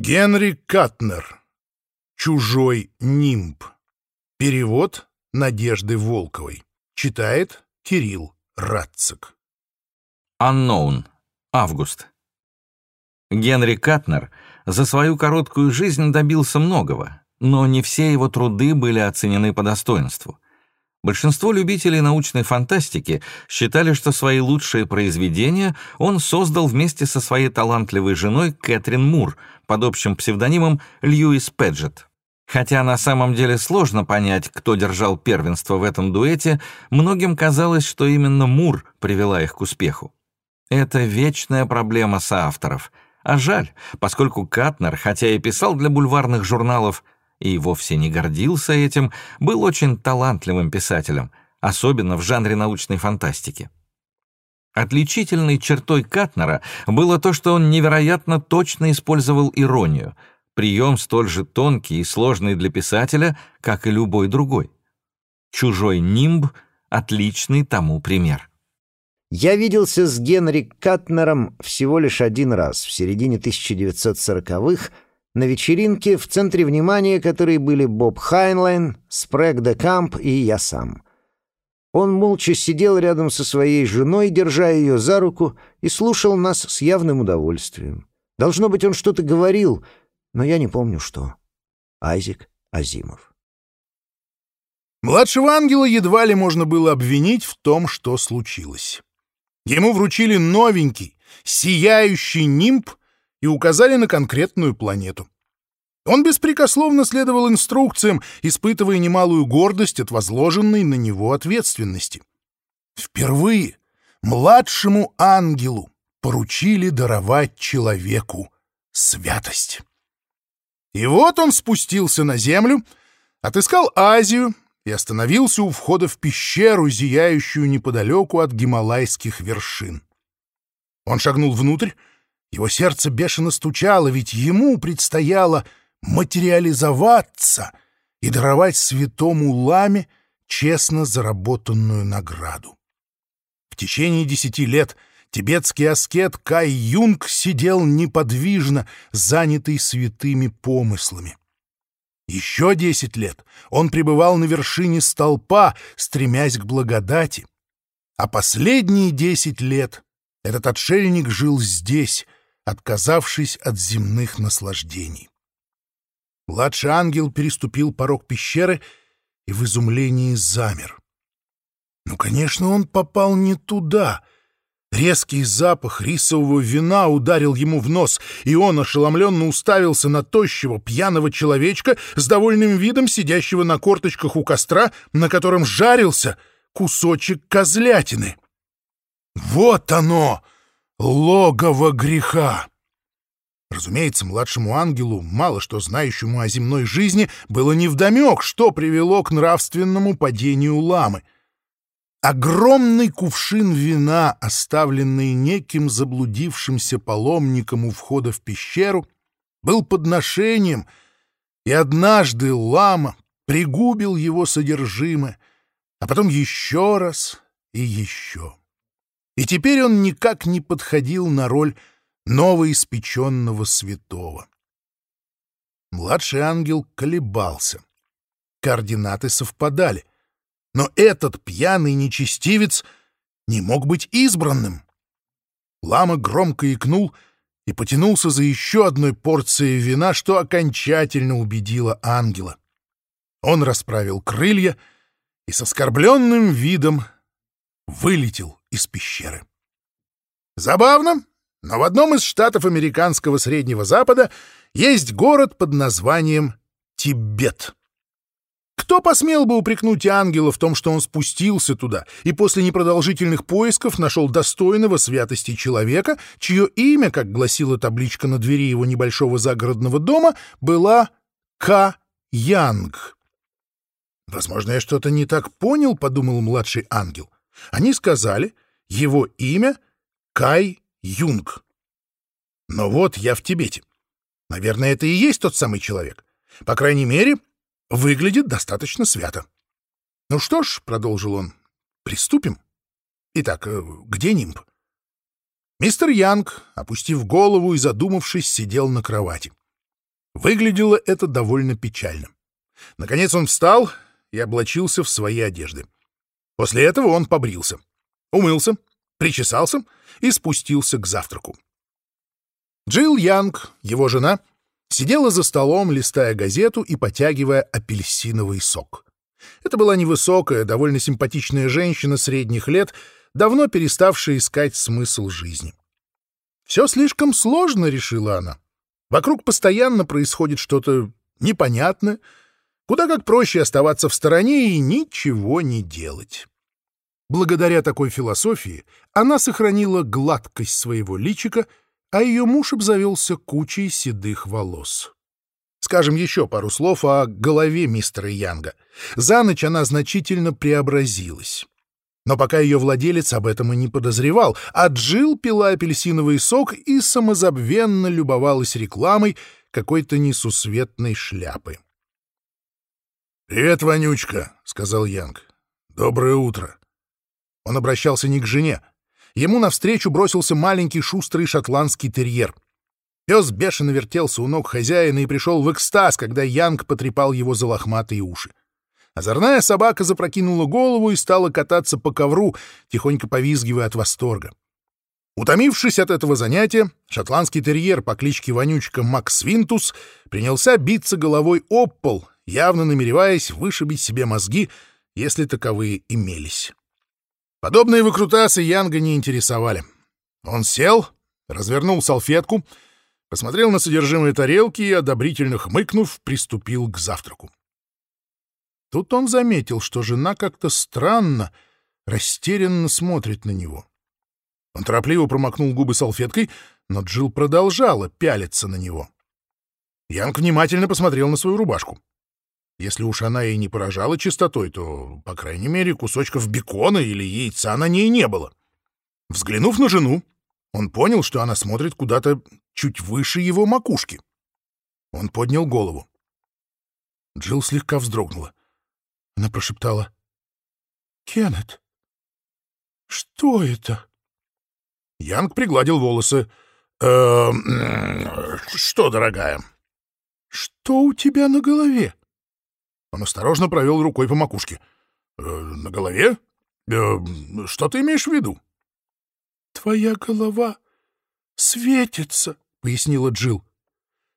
Генри Катнер. Чужой нимб. Перевод Надежды Волковой. Читает Кирилл Радцик. Unknown. Август. Генри Катнер за свою короткую жизнь добился многого, но не все его труды были оценены по достоинству. Большинство любителей научной фантастики считали, что свои лучшие произведения он создал вместе со своей талантливой женой Кэтрин Мур под общим псевдонимом Льюис Педжет. Хотя на самом деле сложно понять, кто держал первенство в этом дуэте, многим казалось, что именно Мур привела их к успеху. Это вечная проблема соавторов. А жаль, поскольку Катнер, хотя и писал для бульварных журналов, и вовсе не гордился этим, был очень талантливым писателем, особенно в жанре научной фантастики. Отличительной чертой Катнера было то, что он невероятно точно использовал иронию, прием столь же тонкий и сложный для писателя, как и любой другой. «Чужой нимб» — отличный тому пример. Я виделся с Генри Катнером всего лишь один раз, в середине 1940-х, на вечеринке, в центре внимания которой были Боб Хайнлайн, Спрэг де Камп и я сам. Он молча сидел рядом со своей женой, держа ее за руку, и слушал нас с явным удовольствием. Должно быть, он что-то говорил, но я не помню, что. Айзек Азимов. Младшего ангела едва ли можно было обвинить в том, что случилось. Ему вручили новенький, сияющий нимб и указали на конкретную планету. Он беспрекословно следовал инструкциям, испытывая немалую гордость от возложенной на него ответственности. Впервые младшему ангелу поручили даровать человеку святость. И вот он спустился на землю, отыскал Азию и остановился у входа в пещеру, зияющую неподалеку от гималайских вершин. Он шагнул внутрь, его сердце бешено стучало, ведь ему предстояло материализоваться и даровать святому ламе честно заработанную награду. В течение десяти лет тибетский аскет Кай Юнг сидел неподвижно, занятый святыми помыслами. Еще десять лет он пребывал на вершине столпа, стремясь к благодати. А последние десять лет этот отшельник жил здесь, отказавшись от земных наслаждений. Младший ангел переступил порог пещеры и в изумлении замер. Ну, конечно, он попал не туда. Резкий запах рисового вина ударил ему в нос, и он ошеломленно уставился на тощего пьяного человечка с довольным видом, сидящего на корточках у костра, на котором жарился кусочек козлятины. Вот оно! логово греха. Разумеется, младшему ангелу, мало что знающему о земной жизни, было невдомек, что привело к нравственному падению ламы. Огромный кувшин вина, оставленный неким заблудившимся паломником у входа в пещеру, был подношением, и однажды лама пригубил его содержимое, а потом еще раз и еще и теперь он никак не подходил на роль новоиспеченного святого. Младший ангел колебался. Координаты совпадали. Но этот пьяный нечестивец не мог быть избранным. Лама громко икнул и потянулся за еще одной порцией вина, что окончательно убедило ангела. Он расправил крылья и с оскорбленным видом вылетел из пещеры. Забавно, но в одном из штатов американского Среднего Запада есть город под названием Тибет. Кто посмел бы упрекнуть ангела в том, что он спустился туда и после непродолжительных поисков нашел достойного святости человека, чье имя, как гласила табличка на двери его небольшого загородного дома, была К. Янг? «Возможно, я что-то не так понял», — подумал младший ангел. Они сказали, его имя Кай Юнг. Но вот я в Тибете. Наверное, это и есть тот самый человек. По крайней мере, выглядит достаточно свято. Ну что ж, — продолжил он, — приступим. Итак, э, где нимб? Мистер Янг, опустив голову и задумавшись, сидел на кровати. Выглядело это довольно печально. Наконец он встал и облачился в свои одежды. После этого он побрился, умылся, причесался и спустился к завтраку. Джилл Янг, его жена, сидела за столом, листая газету и потягивая апельсиновый сок. Это была невысокая, довольно симпатичная женщина средних лет, давно переставшая искать смысл жизни. «Все слишком сложно», — решила она. «Вокруг постоянно происходит что-то непонятное, куда как проще оставаться в стороне и ничего не делать». Благодаря такой философии она сохранила гладкость своего личика, а ее муж обзавелся кучей седых волос. Скажем еще пару слов о голове мистера Янга. За ночь она значительно преобразилась. Но пока ее владелец об этом и не подозревал, а Джилл пила апельсиновый сок и самозабвенно любовалась рекламой какой-то несусветной шляпы. «Привет, Вонючка», — сказал Янг. «Доброе утро». Он обращался не к жене. Ему навстречу бросился маленький шустрый шотландский терьер — Пес бешено вертелся у ног хозяина и пришел в экстаз, когда Янг потрепал его за лохматые уши. Озорная собака запрокинула голову и стала кататься по ковру, тихонько повизгивая от восторга. Утомившись от этого занятия, шотландский терьер по кличке Вонючка Макс Винтус принялся биться головой об пол, явно намереваясь вышибить себе мозги, если таковые имелись. Подобные выкрутасы Янга не интересовали. Он сел, развернул салфетку — посмотрел на содержимое тарелки и, одобрительно хмыкнув, приступил к завтраку. Тут он заметил, что жена как-то странно, растерянно смотрит на него. Он торопливо промокнул губы салфеткой, но Джилл продолжала пялиться на него. Янг внимательно посмотрел на свою рубашку. Если уж она и не поражала чистотой, то, по крайней мере, кусочков бекона или яйца на ней не было. Взглянув на жену, он понял, что она смотрит куда-то чуть выше его макушки. Он поднял голову. Джилл слегка вздрогнула. Она прошептала. «Кеннет, что это?» Янг пригладил волосы. «Э, «Что, дорогая?» «Что у тебя на голове?» Он осторожно провел рукой по макушке. «Э, «На голове? Э, что ты имеешь в виду?» «Твоя голова светится», — пояснила Джил.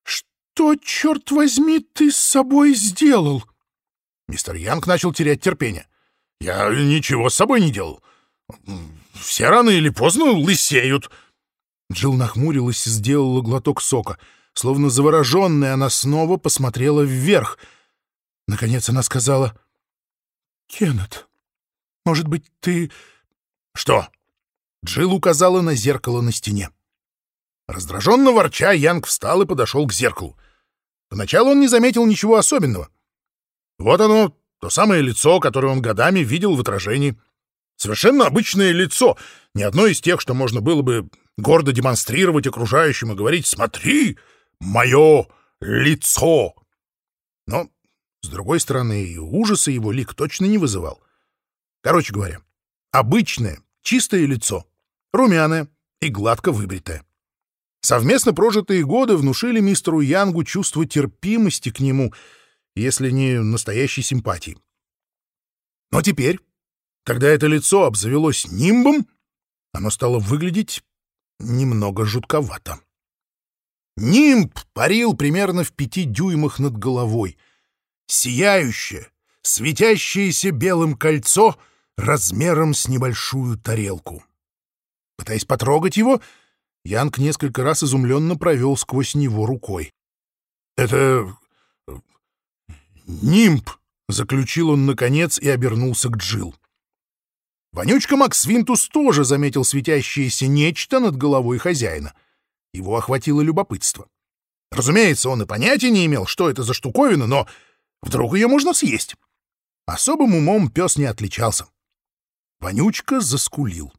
«Что, черт возьми, ты с собой сделал?» Мистер Янг начал терять терпение. «Я ничего с собой не делал. Все рано или поздно лысеют». Джилл нахмурилась и сделала глоток сока. Словно завороженная, она снова посмотрела вверх. Наконец она сказала, «Кеннет, может быть, ты...» «Что?» Джилл указала на зеркало на стене. Раздраженно ворча, Янг встал и подошел к зеркалу. Поначалу он не заметил ничего особенного. Вот оно, то самое лицо, которое он годами видел в отражении. Совершенно обычное лицо, не одно из тех, что можно было бы гордо демонстрировать окружающим и говорить «Смотри, мое лицо!» С другой стороны, и ужаса его лик точно не вызывал. Короче говоря, обычное, чистое лицо, румяное и гладко выбритое. Совместно прожитые годы внушили мистеру Янгу чувство терпимости к нему, если не настоящей симпатии. Но теперь, когда это лицо обзавелось нимбом, оно стало выглядеть немного жутковато. Нимб парил примерно в пяти дюймах над головой. Сияющее, светящееся белым кольцо размером с небольшую тарелку. Пытаясь потрогать его, Янг несколько раз изумленно провел сквозь него рукой. «Это... нимб!» — заключил он наконец и обернулся к Джил. Вонючка Макс Винтус тоже заметил светящееся нечто над головой хозяина. Его охватило любопытство. Разумеется, он и понятия не имел, что это за штуковина, но вдруг ее можно съесть. Особым умом пес не отличался. Вонючка заскулил.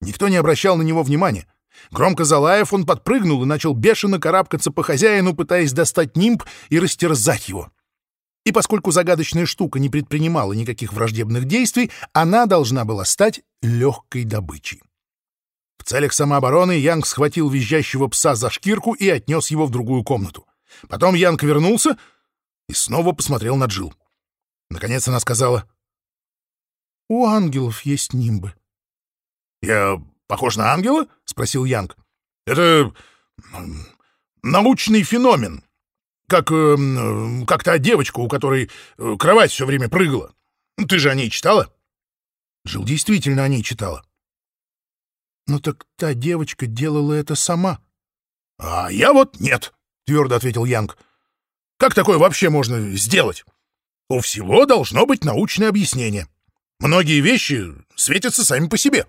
Никто не обращал на него внимания. Громко залаев, он подпрыгнул и начал бешено карабкаться по хозяину, пытаясь достать нимб и растерзать его. И поскольку загадочная штука не предпринимала никаких враждебных действий, она должна была стать легкой добычей. В целях самообороны Янг схватил визжащего пса за шкирку и отнес его в другую комнату. Потом Янг вернулся и снова посмотрел на Джил. Наконец она сказала, «У ангелов есть нимбы». «Я похож на ангела?» — спросил Янг. «Это научный феномен, как, э, как та девочка, у которой э, кровать все время прыгала. Ты же о ней читала?» Джилл действительно о ней читала. «Ну так та девочка делала это сама». «А я вот нет», — твердо ответил Янг. «Как такое вообще можно сделать? У всего должно быть научное объяснение. Многие вещи светятся сами по себе».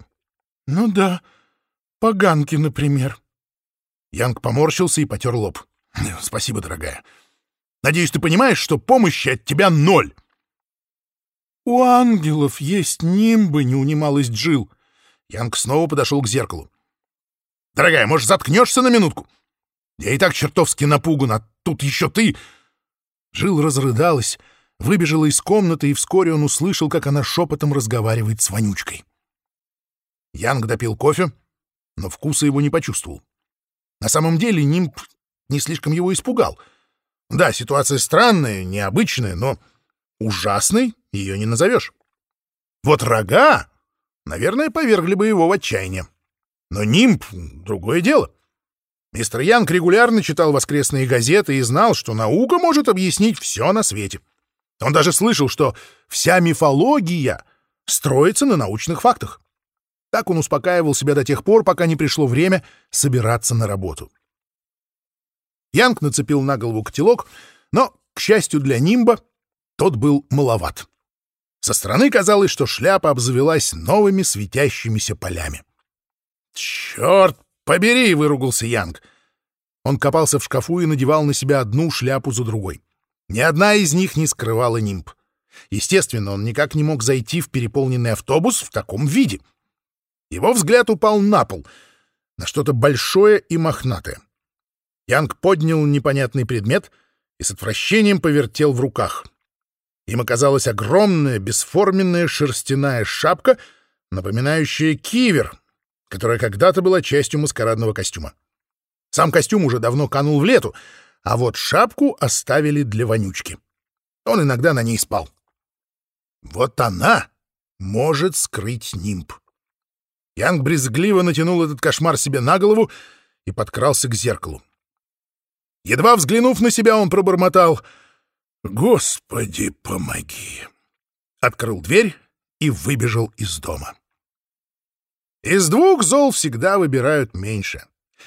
«Ну да, поганки, например». Янг поморщился и потер лоб. «Спасибо, дорогая. Надеюсь, ты понимаешь, что помощи от тебя ноль». «У ангелов есть нимбы», — не унималась Джил. Янг снова подошел к зеркалу. «Дорогая, может, заткнешься на минутку? Я и так чертовски напуган, а тут еще ты...» Джил разрыдалась, выбежала из комнаты, и вскоре он услышал, как она шепотом разговаривает с Вонючкой. Янг допил кофе, но вкуса его не почувствовал. На самом деле нимб не слишком его испугал. Да, ситуация странная, необычная, но ужасной ее не назовешь. Вот рога, наверное, повергли бы его в отчаяние. Но нимб — другое дело. Мистер Янг регулярно читал воскресные газеты и знал, что наука может объяснить все на свете. Он даже слышал, что вся мифология строится на научных фактах. Так он успокаивал себя до тех пор, пока не пришло время собираться на работу. Янг нацепил на голову котелок, но, к счастью для нимба, тот был маловат. Со стороны казалось, что шляпа обзавелась новыми светящимися полями. «Черт побери!» — выругался Янг. Он копался в шкафу и надевал на себя одну шляпу за другой. Ни одна из них не скрывала нимб. Естественно, он никак не мог зайти в переполненный автобус в таком виде. Его взгляд упал на пол, на что-то большое и мохнатое. Янг поднял непонятный предмет и с отвращением повертел в руках. Им оказалась огромная бесформенная шерстяная шапка, напоминающая кивер, которая когда-то была частью маскарадного костюма. Сам костюм уже давно канул в лету, а вот шапку оставили для вонючки. Он иногда на ней спал. Вот она может скрыть нимб. Янг брезгливо натянул этот кошмар себе на голову и подкрался к зеркалу. Едва взглянув на себя, он пробормотал «Господи, помоги!» Открыл дверь и выбежал из дома. Из двух зол всегда выбирают меньше.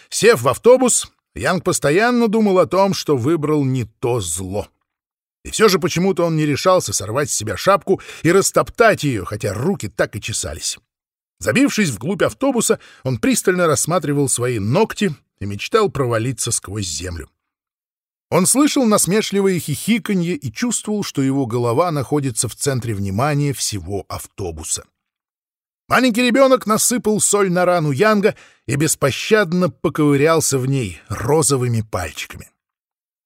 Сев в автобус, Янг постоянно думал о том, что выбрал не то зло. И все же почему-то он не решался сорвать с себя шапку и растоптать ее, хотя руки так и чесались. Забившись вглубь автобуса, он пристально рассматривал свои ногти и мечтал провалиться сквозь землю. Он слышал насмешливые хихиканье и чувствовал, что его голова находится в центре внимания всего автобуса. Маленький ребенок насыпал соль на рану Янга и беспощадно поковырялся в ней розовыми пальчиками.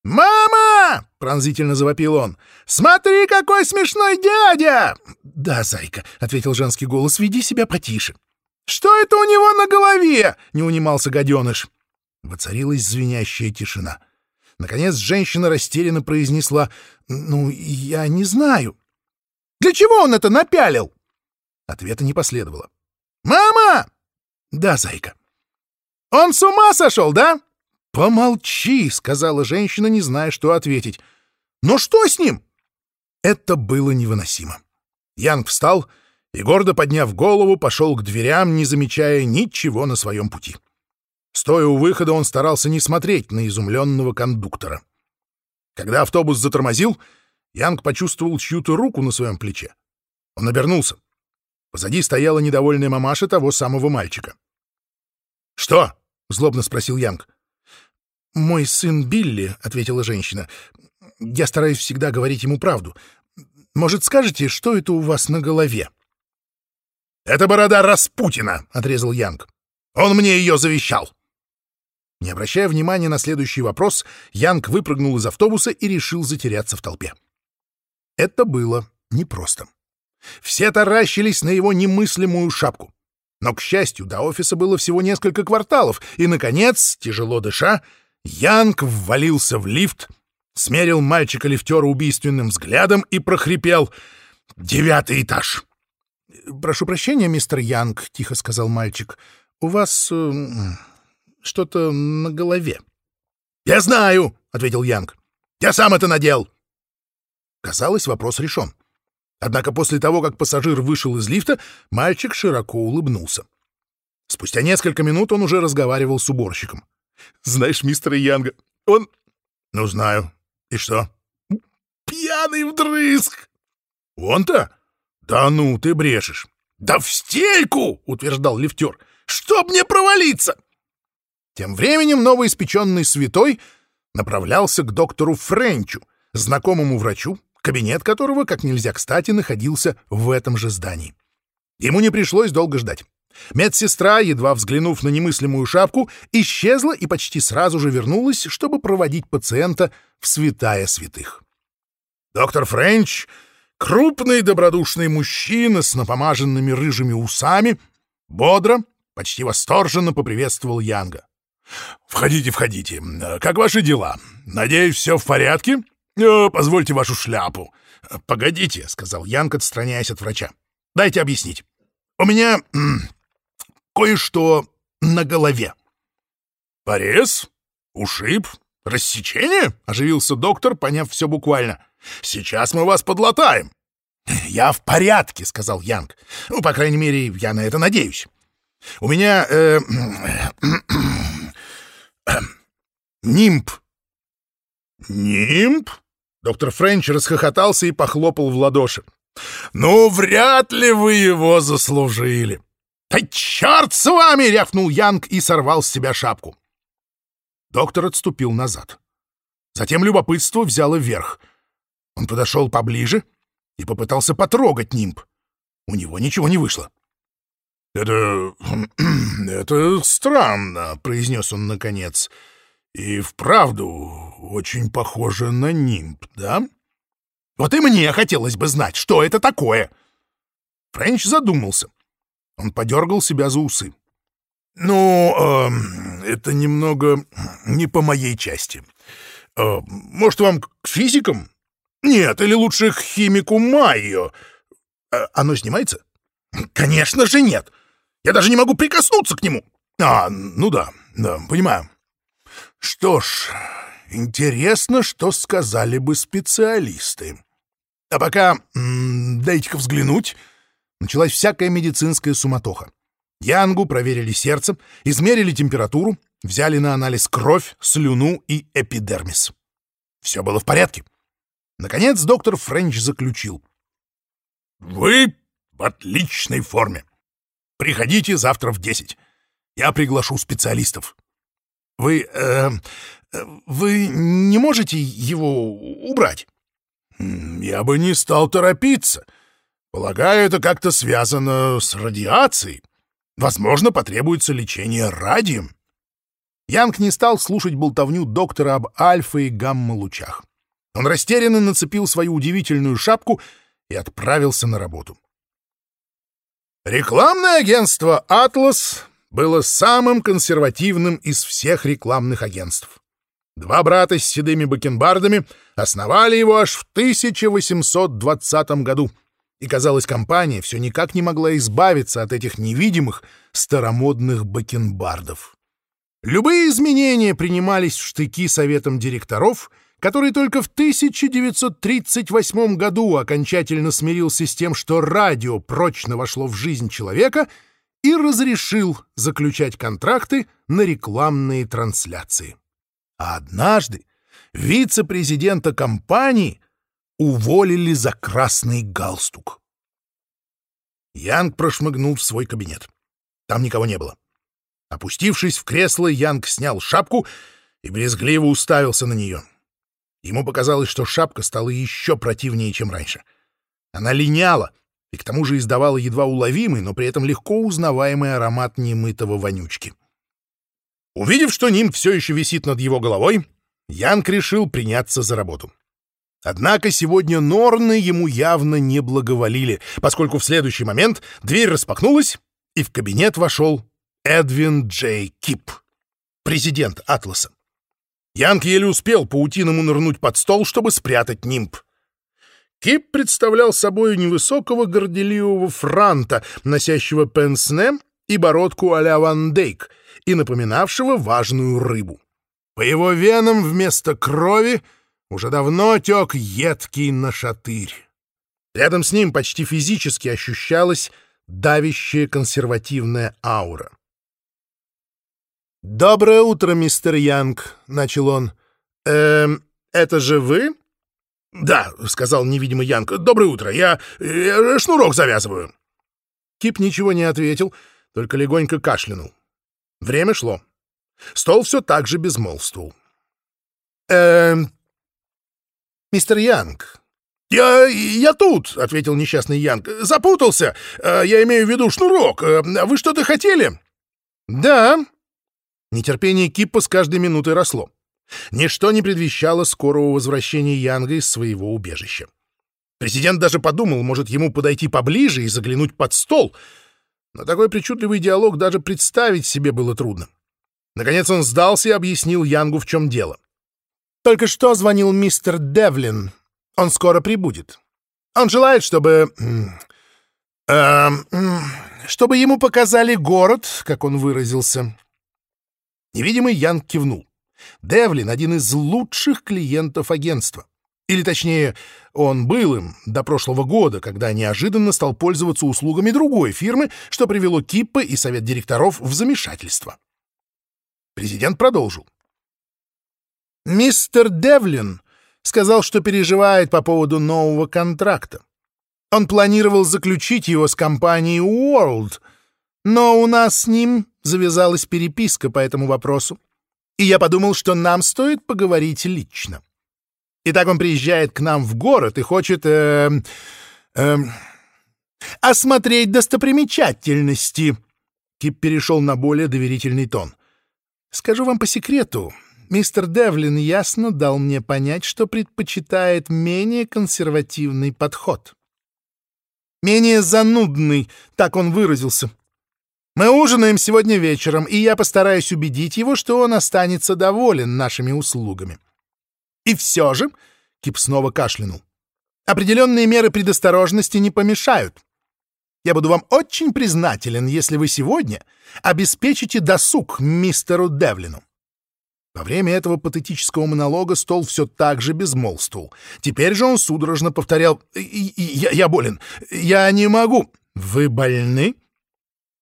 «Мама!» — пронзительно завопил он. «Смотри, какой смешной дядя!» «Да, зайка», — ответил женский голос, — «веди себя потише». «Что это у него на голове?» — не унимался гаденыш. Воцарилась звенящая тишина. Наконец женщина растерянно произнесла, «Ну, я не знаю». «Для чего он это напялил?» Ответа не последовало. «Мама!» «Да, зайка». «Он с ума сошел, да?» «Помолчи», — сказала женщина, не зная, что ответить. «Но что с ним?» Это было невыносимо. Янг встал и, гордо подняв голову, пошел к дверям, не замечая ничего на своем пути. Стоя у выхода, он старался не смотреть на изумленного кондуктора. Когда автобус затормозил, Янг почувствовал чью-то руку на своем плече. Он обернулся. Позади стояла недовольная мамаша того самого мальчика. «Что?» — злобно спросил Янг. «Мой сын Билли», — ответила женщина. «Я стараюсь всегда говорить ему правду. Может, скажете, что это у вас на голове?» «Это борода Распутина», — отрезал Янг. «Он мне ее завещал». Не обращая внимания на следующий вопрос, Янг выпрыгнул из автобуса и решил затеряться в толпе. Это было непросто. Все таращились на его немыслимую шапку. Но, к счастью, до офиса было всего несколько кварталов, и, наконец, тяжело дыша, Янг ввалился в лифт, смерил мальчика-лифтера убийственным взглядом и прохрипел «Девятый этаж». «Прошу прощения, мистер Янг», — тихо сказал мальчик, — «у вас э, что-то на голове». «Я знаю», — ответил Янг. «Я сам это надел». Казалось, вопрос решен. Однако после того, как пассажир вышел из лифта, мальчик широко улыбнулся. Спустя несколько минут он уже разговаривал с уборщиком. «Знаешь мистера Янга, он...» «Ну, знаю. И что?» «Пьяный вдрызг!» «Он-то? Да ну, ты брешешь!» «Да в стельку!» — утверждал лифтер. «Чтоб мне провалиться!» Тем временем новоиспеченный святой направлялся к доктору Френчу, знакомому врачу, кабинет которого, как нельзя кстати, находился в этом же здании. Ему не пришлось долго ждать. Медсестра, едва взглянув на немыслимую шапку, исчезла и почти сразу же вернулась, чтобы проводить пациента в святая святых. Доктор Френч, крупный добродушный мужчина с напомаженными рыжими усами, бодро, почти восторженно поприветствовал Янга. «Входите, входите. Как ваши дела? Надеюсь, все в порядке?» «Э, «Позвольте вашу шляпу». «Погодите», — сказал Янг, отстраняясь от врача. «Дайте объяснить. У меня кое-что на голове». «Порез? Ушиб? Рассечение?» — оживился доктор, поняв все буквально. «Сейчас мы вас подлатаем». «Я в порядке», — сказал Янг. «Ну, по крайней мере, я на это надеюсь. У меня... Э, нимб». «Нимб?» Доктор Френч расхохотался и похлопал в ладоши. «Ну, вряд ли вы его заслужили!» «Да черт с вами!» — рявкнул Янг и сорвал с себя шапку. Доктор отступил назад. Затем любопытство взяло верх. Он подошел поближе и попытался потрогать нимб. У него ничего не вышло. «Это... это странно», — произнес он наконец. И вправду очень похоже на нимб, да? Вот и мне хотелось бы знать, что это такое. Френч задумался. Он подергал себя за усы. Ну, э, это немного не по моей части. Э, может, вам к физикам? Нет, или лучше к химику Майо. Э, оно снимается? Конечно же нет. Я даже не могу прикоснуться к нему. А, ну да, да, понимаю. Что ж, интересно, что сказали бы специалисты. А пока дайте-ка взглянуть. Началась всякая медицинская суматоха. Янгу проверили сердце, измерили температуру, взяли на анализ кровь, слюну и эпидермис. Все было в порядке. Наконец доктор Френч заключил. «Вы в отличной форме. Приходите завтра в десять. Я приглашу специалистов. Вы... Э, вы не можете его убрать? Я бы не стал торопиться. Полагаю, это как-то связано с радиацией. Возможно, потребуется лечение радием. Янг не стал слушать болтовню доктора об альфа и гамма-лучах. Он растерянно нацепил свою удивительную шапку и отправился на работу. Рекламное агентство «Атлас» было самым консервативным из всех рекламных агентств. Два брата с седыми бакенбардами основали его аж в 1820 году, и, казалось, компания все никак не могла избавиться от этих невидимых старомодных бакенбардов. Любые изменения принимались в штыки советом директоров, который только в 1938 году окончательно смирился с тем, что радио прочно вошло в жизнь человека — и разрешил заключать контракты на рекламные трансляции. А однажды вице-президента компании уволили за красный галстук. Янг прошмыгнул в свой кабинет. Там никого не было. Опустившись в кресло, Янг снял шапку и брезгливо уставился на нее. Ему показалось, что шапка стала еще противнее, чем раньше. Она линяла — и к тому же издавала едва уловимый, но при этом легко узнаваемый аромат немытого вонючки. Увидев, что Ним все еще висит над его головой, Янг решил приняться за работу. Однако сегодня Норны ему явно не благоволили, поскольку в следующий момент дверь распахнулась, и в кабинет вошел Эдвин Джей Кип, президент Атласа. Янг еле успел паутиному нырнуть под стол, чтобы спрятать нимб. Кип представлял собой невысокого горделивого франта, носящего пенсне и бородку а-ля Ван Дейк, и напоминавшего важную рыбу. По его венам вместо крови уже давно тек едкий нашатырь. Рядом с ним почти физически ощущалась давящая консервативная аура. «Доброе утро, мистер Янг», — начал он. «Эм, это же вы?» «Да», — сказал невидимый Янг. «Доброе утро. Я, я шнурок завязываю». Кип ничего не ответил, только легонько кашлянул. Время шло. Стол все так же безмолвствовал. «Эм... Мистер Янг...» «Я... я тут», — ответил несчастный Янг. «Запутался. Э, я имею в виду шнурок. Э, вы что-то хотели?» «Да». Нетерпение Кипа с каждой минутой росло. Ничто не предвещало скорого возвращения Янга из своего убежища. Президент даже подумал, может, ему подойти поближе и заглянуть под стол. Но такой причудливый диалог даже представить себе было трудно. Наконец он сдался и объяснил Янгу, в чем дело. «Только что звонил мистер Девлин. Он скоро прибудет. Он желает, чтобы... Э, чтобы ему показали город, как он выразился». Невидимый Янг кивнул. Девлин — один из лучших клиентов агентства. Или, точнее, он был им до прошлого года, когда неожиданно стал пользоваться услугами другой фирмы, что привело Киппа и совет директоров в замешательство. Президент продолжил. «Мистер Девлин сказал, что переживает по поводу нового контракта. Он планировал заключить его с компанией World, но у нас с ним завязалась переписка по этому вопросу, и я подумал, что нам стоит поговорить лично. Итак, он приезжает к нам в город и хочет... Э, э, осмотреть достопримечательности. Кип перешел на более доверительный тон. Скажу вам по секрету, мистер Девлин ясно дал мне понять, что предпочитает менее консервативный подход. Менее занудный, так он выразился. Мы ужинаем сегодня вечером, и я постараюсь убедить его, что он останется доволен нашими услугами. И все же, — Кип снова кашлянул, — определенные меры предосторожности не помешают. Я буду вам очень признателен, если вы сегодня обеспечите досуг мистеру Девлину. Во время этого патетического монолога стол все так же безмолвствовал. Теперь же он судорожно повторял «Я, я болен, я не могу». «Вы больны?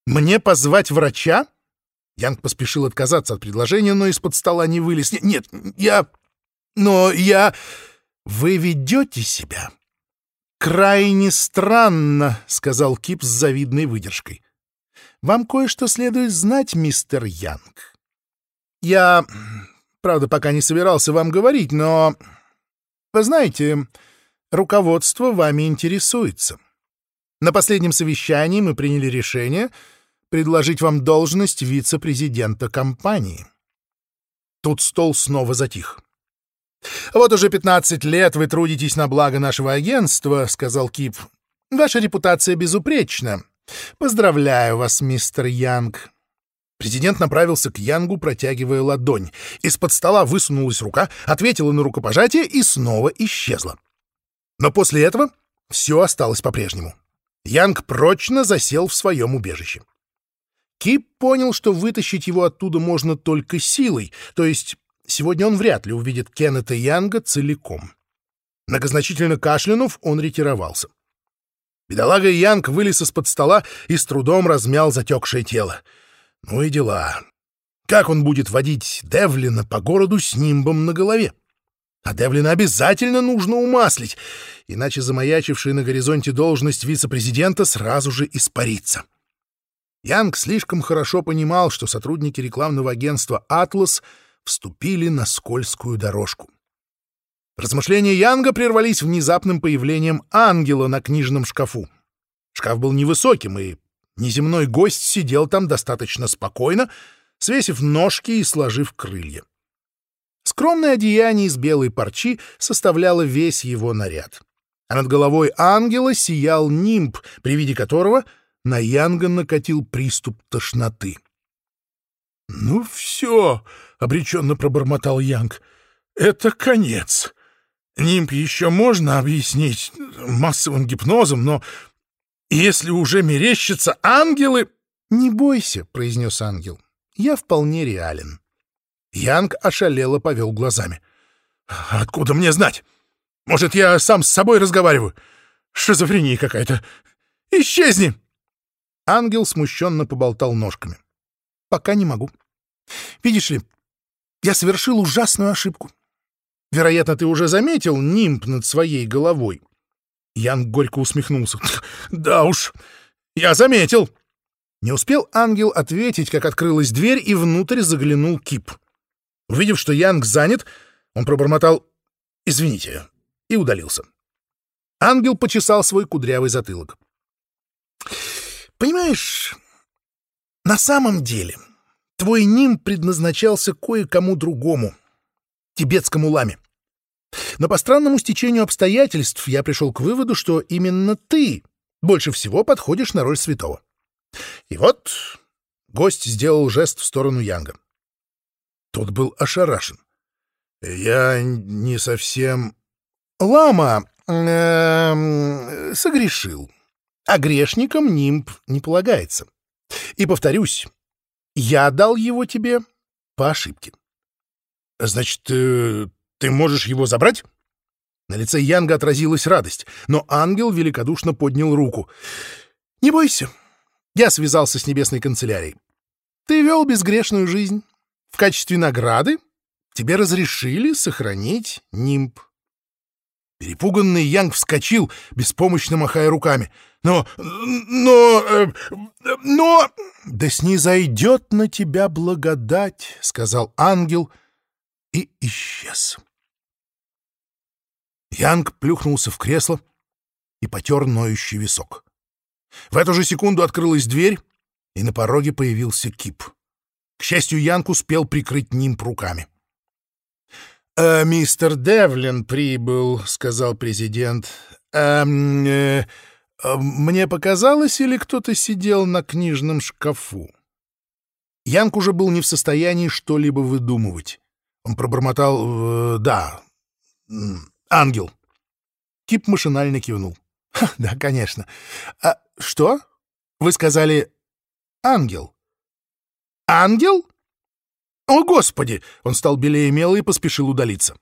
Мне позвать врача?» Янг поспешил отказаться от предложения, но из-под стола не вылез. «Нет, я... Но я... Вы ведете себя «Крайне странно», — сказал Кип с завидной выдержкой. «Вам кое-что следует знать, мистер Янг. Я, правда, пока не собирался вам говорить, но... Вы знаете, руководство вами интересуется. На последнем совещании мы приняли решение предложить вам должность вице-президента компании». Тут стол снова затих. «Вот уже 15 лет вы трудитесь на благо нашего агентства», — сказал Кип. «Ваша репутация безупречна. Поздравляю вас, мистер Янг». Президент направился к Янгу, протягивая ладонь. Из-под стола высунулась рука, ответила на рукопожатие и снова исчезла. Но после этого все осталось по-прежнему. Янг прочно засел в своем убежище. Кип понял, что вытащить его оттуда можно только силой, то есть Сегодня он вряд ли увидит Кеннета Янга целиком. Многозначительно кашлянув, он ретировался. Бедолага Янг вылез из-под стола и с трудом размял затекшее тело. Ну и дела. Как он будет водить Девлина по городу с нимбом на голове? А Девлина обязательно нужно умаслить, иначе замаячившая на горизонте должность вице-президента сразу же испарится. Янг слишком хорошо понимал, что сотрудники рекламного агентства «Атлас» вступили на скользкую дорожку. Размышления Янга прервались внезапным появлением ангела на книжном шкафу. Шкаф был невысоким, и неземной гость сидел там достаточно спокойно, свесив ножки и сложив крылья. Скромное одеяние из белой парчи составляло весь его наряд. А над головой ангела сиял нимб, при виде которого на Янга накатил приступ тошноты. «Ну все», — обреченно пробормотал Янг, — «это конец. Нимб еще можно объяснить массовым гипнозом, но если уже мерещатся ангелы...» «Не бойся», — произнес ангел, — «я вполне реален». Янг ошалело повел глазами. «Откуда мне знать? Может, я сам с собой разговариваю? Шизофрения какая-то. Исчезни!» Ангел смущенно поболтал ножками. «Пока не могу. Видишь ли, я совершил ужасную ошибку. Вероятно, ты уже заметил нимб над своей головой». Ян горько усмехнулся. «Да уж, я заметил». Не успел ангел ответить, как открылась дверь, и внутрь заглянул Кип. Увидев, что Янг занят, он пробормотал «Извините» и удалился. Ангел почесал свой кудрявый затылок. «Понимаешь, на самом деле твой ним предназначался кое-кому другому, тибетскому ламе. Но по странному стечению обстоятельств я пришел к выводу, что именно ты больше всего подходишь на роль святого. И вот гость сделал жест в сторону Янга. Тот был ошарашен. «Я не совсем...» «Лама э, согрешил, а грешникам нимб не полагается. И, повторюсь, я дал его тебе по ошибке». «Значит, ты, ты можешь его забрать?» На лице Янга отразилась радость, но ангел великодушно поднял руку. «Не бойся, я связался с небесной канцелярией. Ты вел безгрешную жизнь. В качестве награды тебе разрешили сохранить нимб. Перепуганный Янг вскочил, беспомощно махая руками. «Но... но... Э, но...» «Да снизойдет на тебя благодать», — сказал ангел и исчез. Янг плюхнулся в кресло и потер ноющий висок. В эту же секунду открылась дверь, и на пороге появился Кип. К счастью, Янг успел прикрыть нимб руками. «Э, «Мистер Девлин прибыл», — сказал президент. «Эм, э, э, «Мне показалось, или кто-то сидел на книжном шкафу?» Янг уже был не в состоянии что-либо выдумывать. Он пробормотал э, «Да, ангел». Кип машинально кивнул. «Да, конечно. А что? Вы сказали «ангел». «Ангел?» «О, Господи!» — он стал белее мела и поспешил удалиться.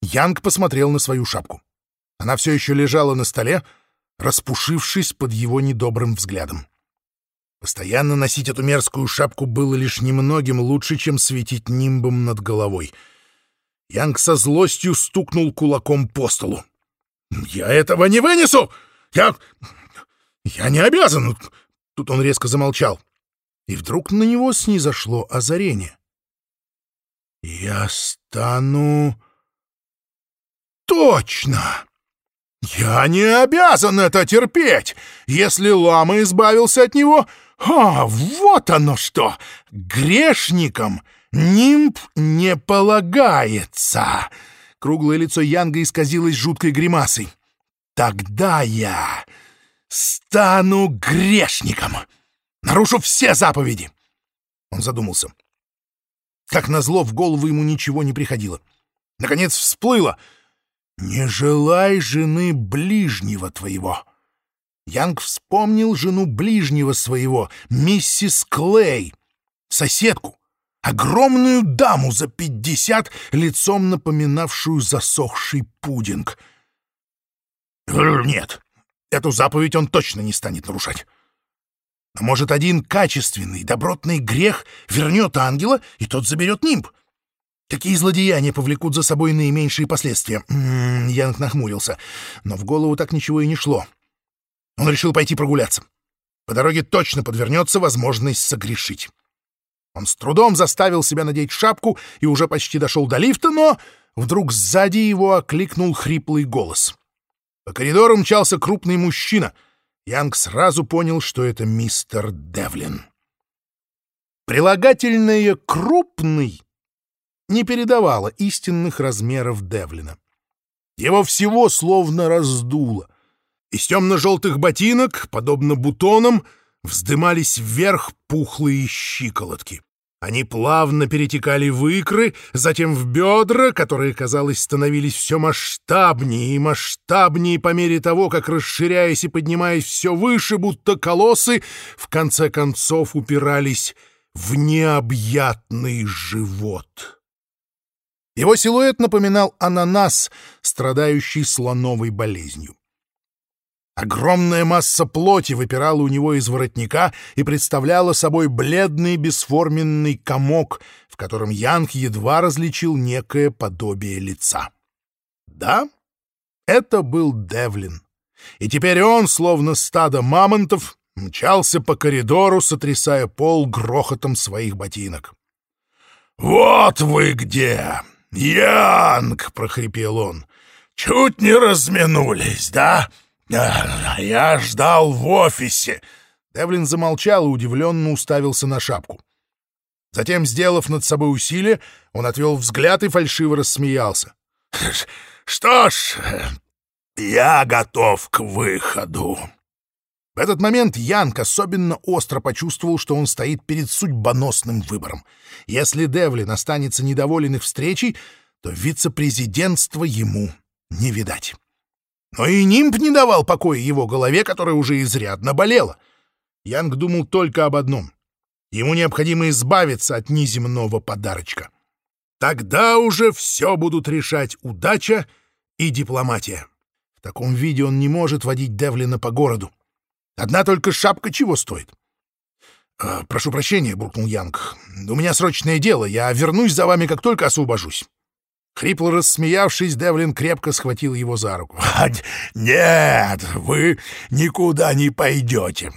Янг посмотрел на свою шапку. Она все еще лежала на столе, распушившись под его недобрым взглядом. Постоянно носить эту мерзкую шапку было лишь немногим лучше, чем светить нимбом над головой. Янг со злостью стукнул кулаком по столу. «Я этого не вынесу! Я... я не обязан!» Тут он резко замолчал и вдруг на него снизошло озарение. «Я стану...» «Точно! Я не обязан это терпеть! Если лама избавился от него... А, вот оно что! Грешникам нимб не полагается!» Круглое лицо Янга исказилось жуткой гримасой. «Тогда я стану грешником!» Нарушу все заповеди!» Он задумался. Как назло, в голову ему ничего не приходило. Наконец всплыло. «Не желай жены ближнего твоего». Янг вспомнил жену ближнего своего, миссис Клей, соседку, огромную даму за пятьдесят, лицом напоминавшую засохший пудинг. Нет, эту заповедь он точно не станет нарушать. А может, один качественный, добротный грех вернет ангела, и тот заберет нимб? Какие злодеяния повлекут за собой наименьшие последствия? М м-м, Янг нахмурился, но в голову так ничего и не шло. Он решил пойти прогуляться. По дороге точно подвернется возможность согрешить. Он с трудом заставил себя надеть шапку и уже почти дошел до лифта, но вдруг сзади его окликнул хриплый голос. По коридору мчался крупный мужчина — Янг сразу понял, что это мистер Девлин. Прилагательное «крупный» не передавало истинных размеров Девлина. Его всего словно раздуло. Из темно-желтых ботинок, подобно бутонам, вздымались вверх пухлые щиколотки. Они плавно перетекали в икры, затем в бедра, которые, казалось, становились все масштабнее и масштабнее по мере того, как, расширяясь и поднимаясь все выше, будто колоссы, в конце концов упирались в необъятный живот. Его силуэт напоминал ананас, страдающий слоновой болезнью. Огромная масса плоти выпирала у него из воротника и представляла собой бледный бесформенный комок, в котором Янг едва различил некое подобие лица. Да, это был Девлин. И теперь он, словно стадо мамонтов, мчался по коридору, сотрясая пол грохотом своих ботинок. «Вот вы где! Янг!» — прохрипел он. «Чуть не разминулись, да?» «Я ждал в офисе!» Девлин замолчал и удивленно уставился на шапку. Затем, сделав над собой усилие, он отвел взгляд и фальшиво рассмеялся. «Что ж, я готов к выходу». В этот момент Янг особенно остро почувствовал, что он стоит перед судьбоносным выбором. Если Девлин останется недоволен их встречей, то вице-президентство ему не видать. Но и нимб не давал покоя его голове, которая уже изрядно болела. Янг думал только об одном. Ему необходимо избавиться от неземного подарочка. Тогда уже все будут решать удача и дипломатия. В таком виде он не может водить Девлина по городу. Одна только шапка чего стоит? «Э, «Прошу прощения», — буркнул Янг. «У меня срочное дело. Я вернусь за вами, как только освобожусь». Хрипло рассмеявшись, Девлин крепко схватил его за руку. «Нет, вы никуда не пойдете.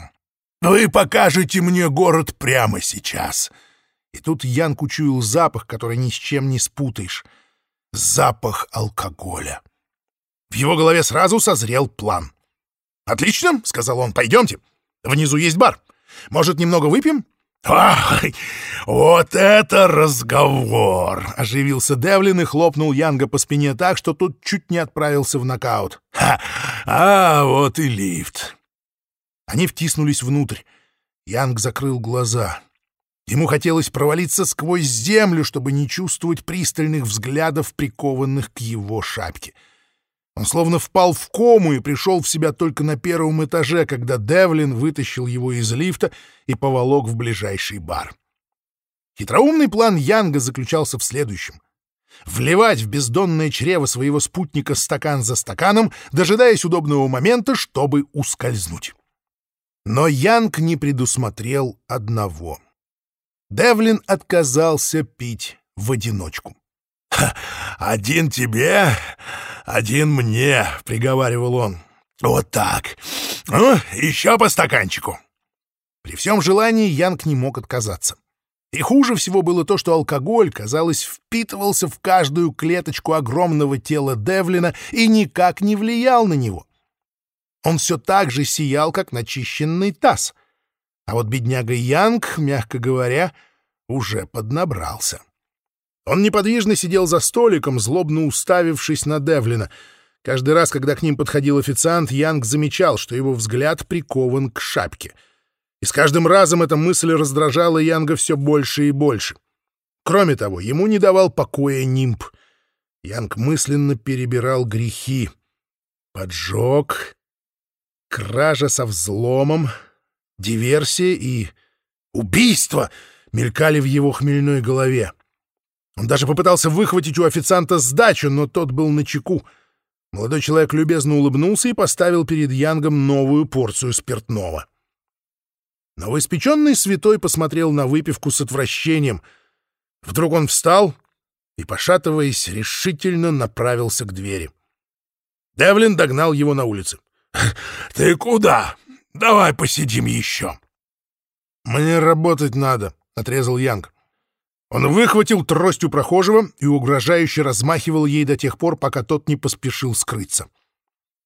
Вы покажете мне город прямо сейчас». И тут Янг учуял запах, который ни с чем не спутаешь. Запах алкоголя. В его голове сразу созрел план. «Отлично», — сказал он, — «пойдемте. Внизу есть бар. Может, немного выпьем?» «Ах, вот это разговор!» — оживился Девлин и хлопнул Янга по спине так, что тут чуть не отправился в нокаут. «Ха! А, вот и лифт!» Они втиснулись внутрь. Янг закрыл глаза. Ему хотелось провалиться сквозь землю, чтобы не чувствовать пристальных взглядов, прикованных к его шапке. — он словно впал в кому и пришел в себя только на первом этаже, когда Девлин вытащил его из лифта и поволок в ближайший бар. Хитроумный план Янга заключался в следующем. Вливать в бездонное чрево своего спутника стакан за стаканом, дожидаясь удобного момента, чтобы ускользнуть. Но Янг не предусмотрел одного. Девлин отказался пить в одиночку. «Один тебе, один мне», — приговаривал он. «Вот так. Ну, еще по стаканчику». При всем желании Янг не мог отказаться. И хуже всего было то, что алкоголь, казалось, впитывался в каждую клеточку огромного тела Девлина и никак не влиял на него. Он все так же сиял, как начищенный таз. А вот бедняга Янг, мягко говоря, уже поднабрался. Он неподвижно сидел за столиком, злобно уставившись на Девлина. Каждый раз, когда к ним подходил официант, Янг замечал, что его взгляд прикован к шапке. И с каждым разом эта мысль раздражала Янга все больше и больше. Кроме того, ему не давал покоя нимб. Янг мысленно перебирал грехи. Поджог, кража со взломом, диверсия и убийство мелькали в его хмельной голове. Он даже попытался выхватить у официанта сдачу, но тот был на чеку. Молодой человек любезно улыбнулся и поставил перед Янгом новую порцию спиртного. Новоиспеченный святой посмотрел на выпивку с отвращением. Вдруг он встал и, пошатываясь, решительно направился к двери. Девлин догнал его на улице. «Ты куда? Давай посидим еще». «Мне работать надо», — отрезал Янг. Он выхватил трость у прохожего и угрожающе размахивал ей до тех пор, пока тот не поспешил скрыться.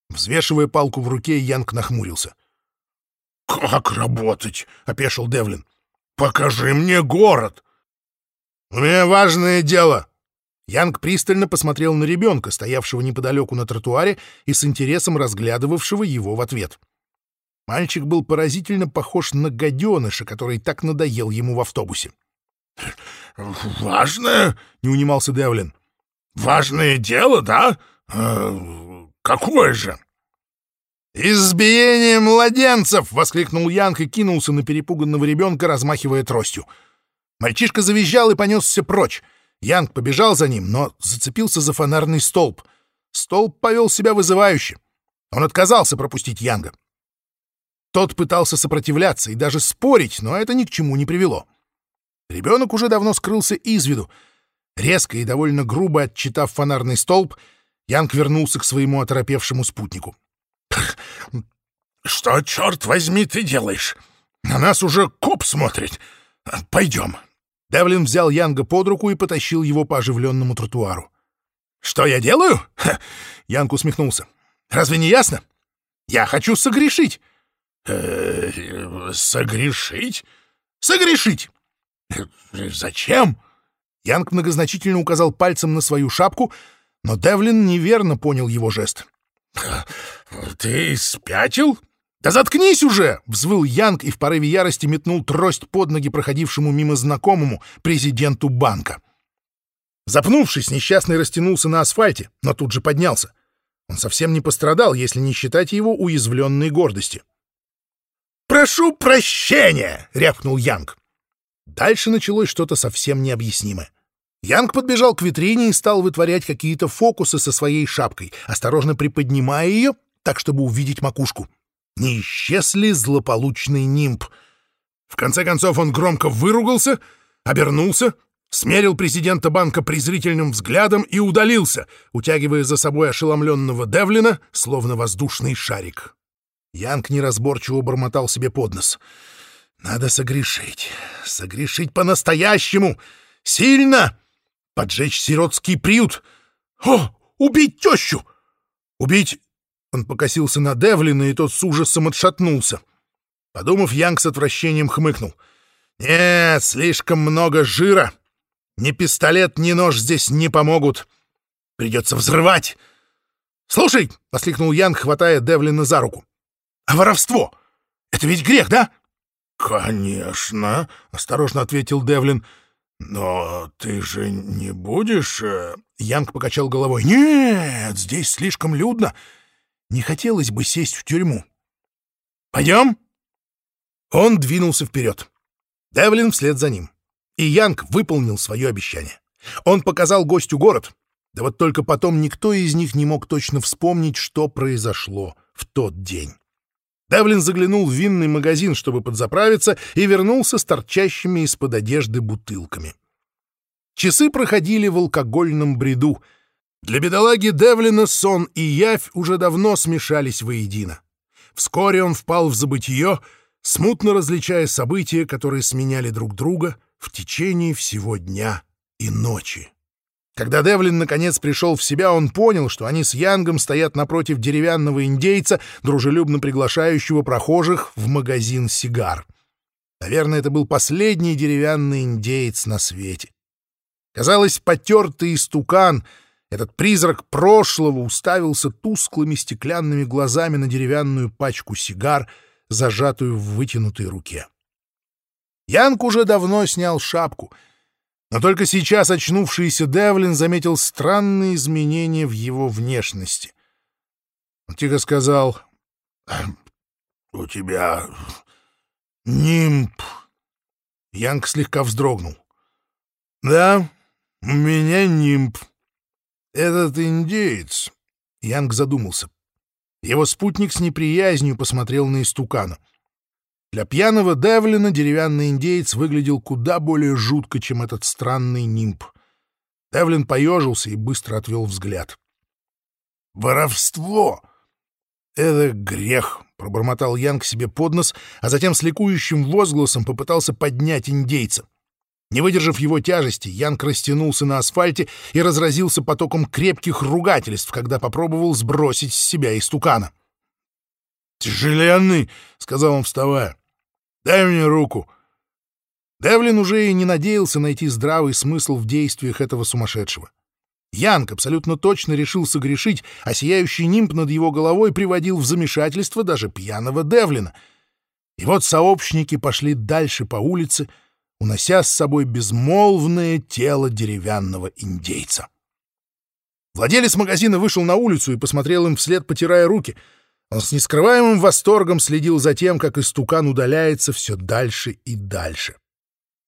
Взвешивая палку в руке, Янг нахмурился. «Как работать?» — опешил Девлин. «Покажи мне город!» «У меня важное дело!» Янг пристально посмотрел на ребенка, стоявшего неподалеку на тротуаре и с интересом разглядывавшего его в ответ. Мальчик был поразительно похож на гаденыша, который так надоел ему в автобусе. «Важное?» — не унимался Девлин. «Важное дело, да? Э, какое же?» «Избиение младенцев!» — воскликнул Янг и кинулся на перепуганного ребенка, размахивая тростью. Мальчишка завизжал и понесся прочь. Янг побежал за ним, но зацепился за фонарный столб. Столб повел себя вызывающе. Он отказался пропустить Янга. Тот пытался сопротивляться и даже спорить, но это ни к чему не привело. Ребенок уже давно скрылся из виду. Резко и довольно грубо отчитав фонарный столб, Янг вернулся к своему оторопевшему спутнику. «Что, черт возьми, ты делаешь? На нас уже коп смотрит. Пойдем». Девлин взял Янга под руку и потащил его по оживленному тротуару. «Что я делаю?» Янг усмехнулся. «Разве не ясно? Я хочу согрешить. Э, согрешить? Согрешить! Зачем? Янг многозначительно указал пальцем на свою шапку, но Девлин неверно понял его жест. «Ты спятил?» «Да заткнись уже!» — взвыл Янг и в порыве ярости метнул трость под ноги проходившему мимо знакомому президенту банка. Запнувшись, несчастный растянулся на асфальте, но тут же поднялся. Он совсем не пострадал, если не считать его уязвленной гордости. «Прошу прощения!» — рявкнул Янг. Дальше началось что-то совсем необъяснимое. Янг подбежал к витрине и стал вытворять какие-то фокусы со своей шапкой, осторожно приподнимая ее, так, чтобы увидеть макушку. Не исчез ли злополучный нимб? В конце концов он громко выругался, обернулся, смерил президента банка презрительным взглядом и удалился, утягивая за собой ошеломленного Девлина, словно воздушный шарик. Янг неразборчиво бормотал себе под нос. «Надо согрешить. Согрешить по-настоящему. Сильно. Поджечь сиротский приют. О, убить тещу! Убить...» Он покосился на Девлина, и тот с ужасом отшатнулся. Подумав, Янг с отвращением хмыкнул. «Нет, слишком много жира. Ни пистолет, ни нож здесь не помогут. Придется взрывать!» «Слушай!» — воскликнул Янг, хватая Девлина за руку. А воровство — это ведь грех, да? — Конечно, — осторожно ответил Девлин. — Но ты же не будешь... Э, Янг покачал головой. — Нет, здесь слишком людно. Не хотелось бы сесть в тюрьму. — Пойдем? Он двинулся вперед. Девлин вслед за ним. И Янг выполнил свое обещание. Он показал гостю город. Да вот только потом никто из них не мог точно вспомнить, что произошло в тот день. Девлин заглянул в винный магазин, чтобы подзаправиться, и вернулся с торчащими из-под одежды бутылками. Часы проходили в алкогольном бреду. Для бедолаги Девлина сон и явь уже давно смешались воедино. Вскоре он впал в забытье, смутно различая события, которые сменяли друг друга в течение всего дня и ночи. Когда Девлин наконец пришел в себя, он понял, что они с Янгом стоят напротив деревянного индейца, дружелюбно приглашающего прохожих в магазин сигар. Наверное, это был последний деревянный индеец на свете. Казалось, потертый истукан, этот призрак прошлого, уставился тусклыми стеклянными глазами на деревянную пачку сигар, зажатую в вытянутой руке. Янг уже давно снял шапку — но только сейчас очнувшийся Девлин заметил странные изменения в его внешности. Он тихо сказал, «У тебя нимб». Янг слегка вздрогнул. «Да, у меня нимб. Этот индеец...» Янг задумался. Его спутник с неприязнью посмотрел на истукана — для пьяного Девлина деревянный индеец выглядел куда более жутко, чем этот странный нимб. Девлин поежился и быстро отвел взгляд. «Воровство! Это грех!» — пробормотал Янг себе под нос, а затем с ликующим возгласом попытался поднять индейца. Не выдержав его тяжести, Янг растянулся на асфальте и разразился потоком крепких ругательств, когда попробовал сбросить с себя истукана. «Тяжеленный!» — сказал он, вставая. Дай мне руку!» Девлин уже и не надеялся найти здравый смысл в действиях этого сумасшедшего. Янг абсолютно точно решил согрешить, а сияющий нимб над его головой приводил в замешательство даже пьяного Девлина. И вот сообщники пошли дальше по улице, унося с собой безмолвное тело деревянного индейца. Владелец магазина вышел на улицу и посмотрел им вслед, потирая руки. Он с нескрываемым восторгом следил за тем, как истукан удаляется все дальше и дальше.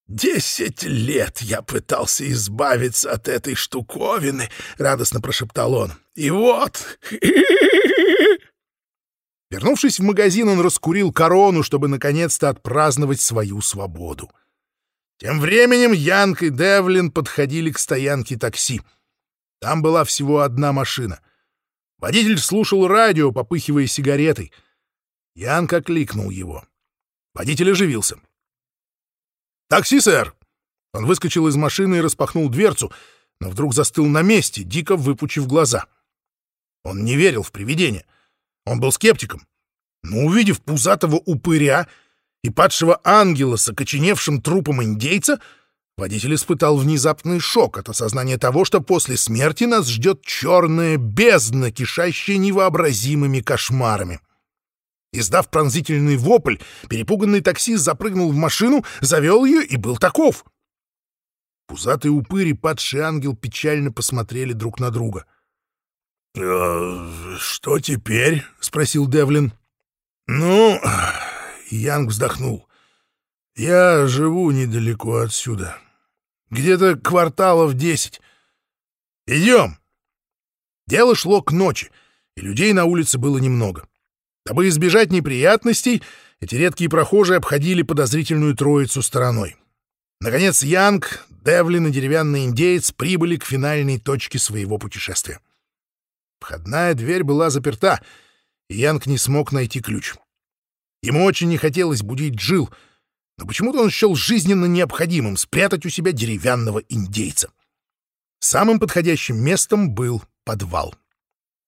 «Десять лет я пытался избавиться от этой штуковины», — радостно прошептал он. «И вот...» Вернувшись в магазин, он раскурил корону, чтобы наконец-то отпраздновать свою свободу. Тем временем Янг и Девлин подходили к стоянке такси. Там была всего одна машина. Водитель слушал радио, попыхивая сигаретой. Янг окликнул его. Водитель оживился. «Такси, сэр!» Он выскочил из машины и распахнул дверцу, но вдруг застыл на месте, дико выпучив глаза. Он не верил в привидения. Он был скептиком. Но увидев пузатого упыря и падшего ангела с окоченевшим трупом индейца, водитель испытал внезапный шок от осознания того, что после смерти нас ждет черная бездна, кишащая невообразимыми кошмарами. Издав пронзительный вопль, перепуганный таксист запрыгнул в машину, завел ее и был таков. Пузатый упырь и падший ангел печально посмотрели друг на друга. «Э, «Что теперь?» — спросил Девлин. «Ну...» — Янг вздохнул. «Я живу недалеко отсюда. Где-то кварталов десять. Идем!» Дело шло к ночи, и людей на улице было немного. Дабы избежать неприятностей, эти редкие прохожие обходили подозрительную троицу стороной. Наконец Янг, Девлин и деревянный индеец прибыли к финальной точке своего путешествия. Входная дверь была заперта, и Янг не смог найти ключ. Ему очень не хотелось будить Джил, но почему-то он счел жизненно необходимым спрятать у себя деревянного индейца. Самым подходящим местом был подвал.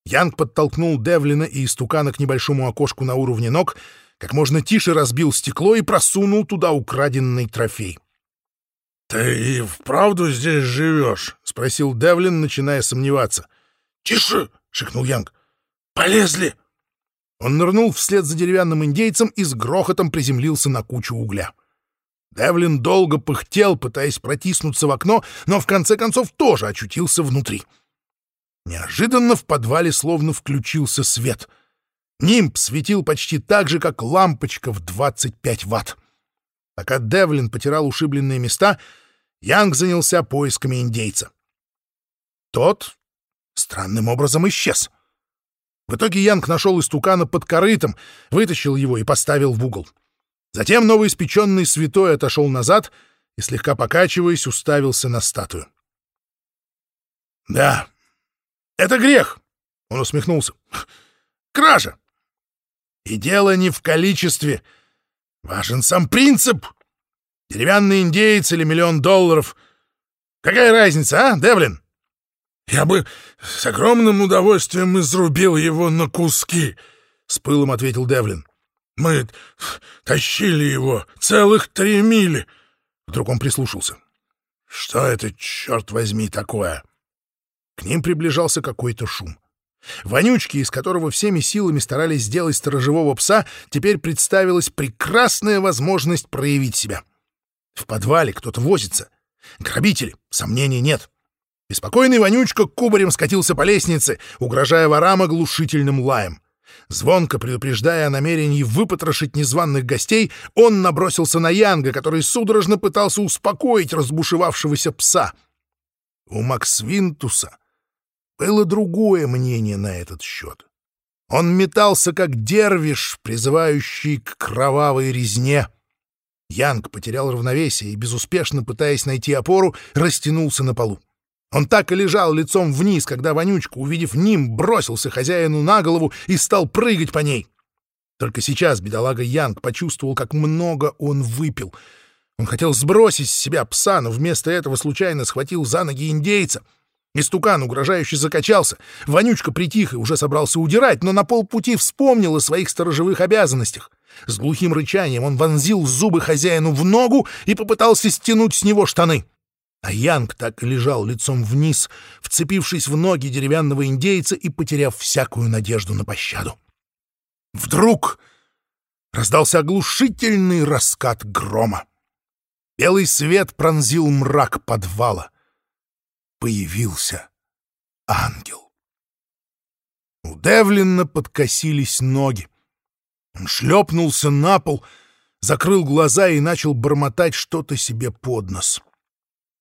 Янг подтолкнул Девлина и истукана к небольшому окошку на уровне ног, как можно тише разбил стекло и просунул туда украденный трофей. — Ты и вправду здесь живешь? — спросил Девлин, начиная сомневаться. — Тише! — шикнул Янг. — Полезли! Он нырнул вслед за деревянным индейцем и с грохотом приземлился на кучу угля. Девлин долго пыхтел, пытаясь протиснуться в окно, но в конце концов тоже очутился внутри. — Неожиданно в подвале словно включился свет. Нимб светил почти так же, как лампочка в 25 ватт. Пока Девлин потирал ушибленные места, Янг занялся поисками индейца. Тот странным образом исчез. В итоге Янг нашел истукана под корытом, вытащил его и поставил в угол. Затем новоиспеченный святой отошел назад и, слегка покачиваясь, уставился на статую. «Да, это грех, — он усмехнулся. Кража. И дело не в количестве. Важен сам принцип. Деревянный индейец или миллион долларов. Какая разница, а, Девлин? Я бы с огромным удовольствием изрубил его на куски, — с пылом ответил Девлин. Мы тащили его целых три мили. Вдруг он прислушался. Что это, черт возьми, такое? К ним приближался какой-то шум. Вонючки, из которого всеми силами старались сделать сторожевого пса, теперь представилась прекрасная возможность проявить себя. В подвале кто-то возится. Грабители, сомнений нет. Беспокойный вонючка кубарем скатился по лестнице, угрожая ворам оглушительным лаем. Звонко предупреждая о намерении выпотрошить незваных гостей, он набросился на Янга, который судорожно пытался успокоить разбушевавшегося пса. У Максвинтуса было другое мнение на этот счет. Он метался, как дервиш, призывающий к кровавой резне. Янг потерял равновесие и, безуспешно пытаясь найти опору, растянулся на полу. Он так и лежал лицом вниз, когда Вонючка, увидев ним, бросился хозяину на голову и стал прыгать по ней. Только сейчас бедолага Янг почувствовал, как много он выпил. Он хотел сбросить с себя пса, но вместо этого случайно схватил за ноги индейца — Истукан угрожающе закачался. Вонючка притих и уже собрался удирать, но на полпути вспомнил о своих сторожевых обязанностях. С глухим рычанием он вонзил зубы хозяину в ногу и попытался стянуть с него штаны. А Янг так и лежал лицом вниз, вцепившись в ноги деревянного индейца и потеряв всякую надежду на пощаду. Вдруг раздался оглушительный раскат грома. Белый свет пронзил мрак подвала. Появился ангел. У Девлина подкосились ноги. Он шлепнулся на пол, закрыл глаза и начал бормотать что-то себе под нос.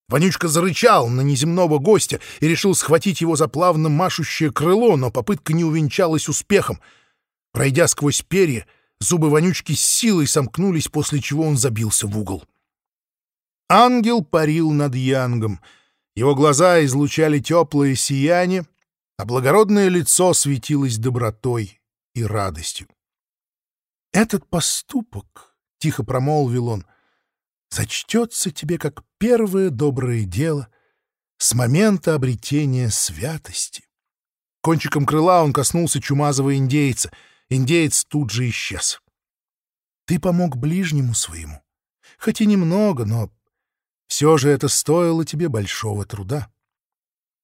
Вонючка зарычал на неземного гостя и решил схватить его за плавно машущее крыло, но попытка не увенчалась успехом. Пройдя сквозь перья, зубы Вонючки с силой сомкнулись, после чего он забился в угол. Ангел парил над Янгом. Его глаза излучали теплое сияние, а благородное лицо светилось добротой и радостью. «Этот поступок, — тихо промолвил он, — зачтется тебе как первое доброе дело с момента обретения святости». Кончиком крыла он коснулся чумазого индейца. Индеец тут же исчез. «Ты помог ближнему своему, хоть и немного, но все же это стоило тебе большого труда.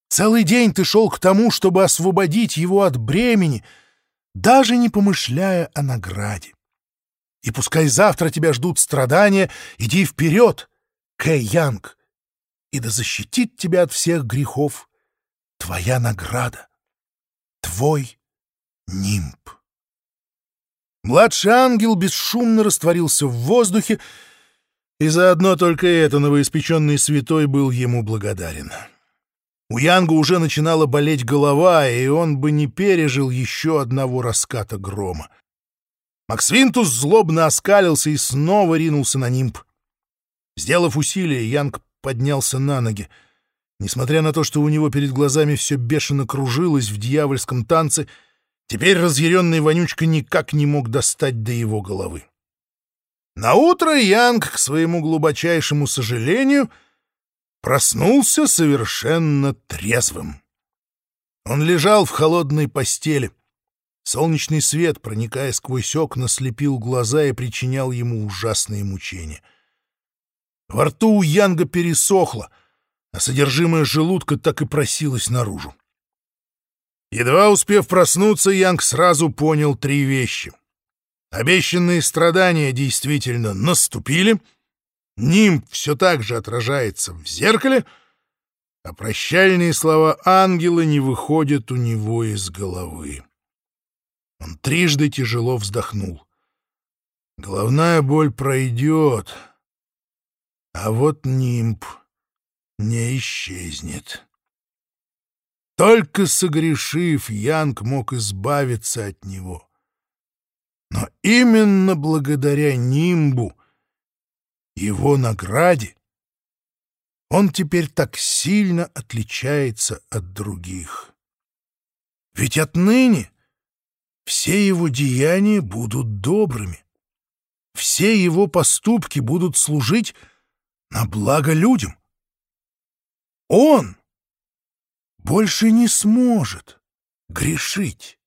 Целый день ты шел к тому, чтобы освободить его от бремени, даже не помышляя о награде. И пускай завтра тебя ждут страдания, иди вперед, Кэй Янг, и да защитит тебя от всех грехов твоя награда, твой нимб. Младший ангел бесшумно растворился в воздухе, и заодно только это новоиспеченный святой был ему благодарен. У Янга уже начинала болеть голова, и он бы не пережил еще одного раската грома. Максвинтус злобно оскалился и снова ринулся на нимб. Сделав усилие, Янг поднялся на ноги. Несмотря на то, что у него перед глазами все бешено кружилось в дьявольском танце, теперь разъяренный вонючка никак не мог достать до его головы. Наутро Янг, к своему глубочайшему сожалению, — проснулся совершенно трезвым. Он лежал в холодной постели. Солнечный свет, проникая сквозь окна, слепил глаза и причинял ему ужасные мучения. Во рту у Янга пересохло, а содержимое желудка так и просилось наружу. Едва успев проснуться, Янг сразу понял три вещи. Обещанные страдания действительно наступили — Нимб все так же отражается в зеркале, а прощальные слова ангела не выходят у него из головы. Он трижды тяжело вздохнул. Головная боль пройдет, а вот нимб не исчезнет. Только согрешив, Янг мог избавиться от него. Но именно благодаря нимбу его награде, он теперь так сильно отличается от других. Ведь отныне все его деяния будут добрыми, все его поступки будут служить на благо людям. Он больше не сможет грешить.